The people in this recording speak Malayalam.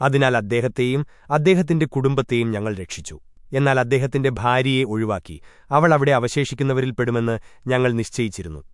അതിനാൽ അദ്ദേഹത്തെയും അദ്ദേഹത്തിന്റെ കുടുംബത്തെയും ഞങ്ങൾ രക്ഷിച്ചു. എന്നാൽ അദ്ദേഹത്തിന്റെ ഭാര്യയെ ഒഴിവാക്കി. അവൾ അവിടെ അവശേഷിക്കുന്നവരിൽപ്പെടുമെന്ന് ഞങ്ങൾ നിശ്ചയിച്ചിരുന്നു.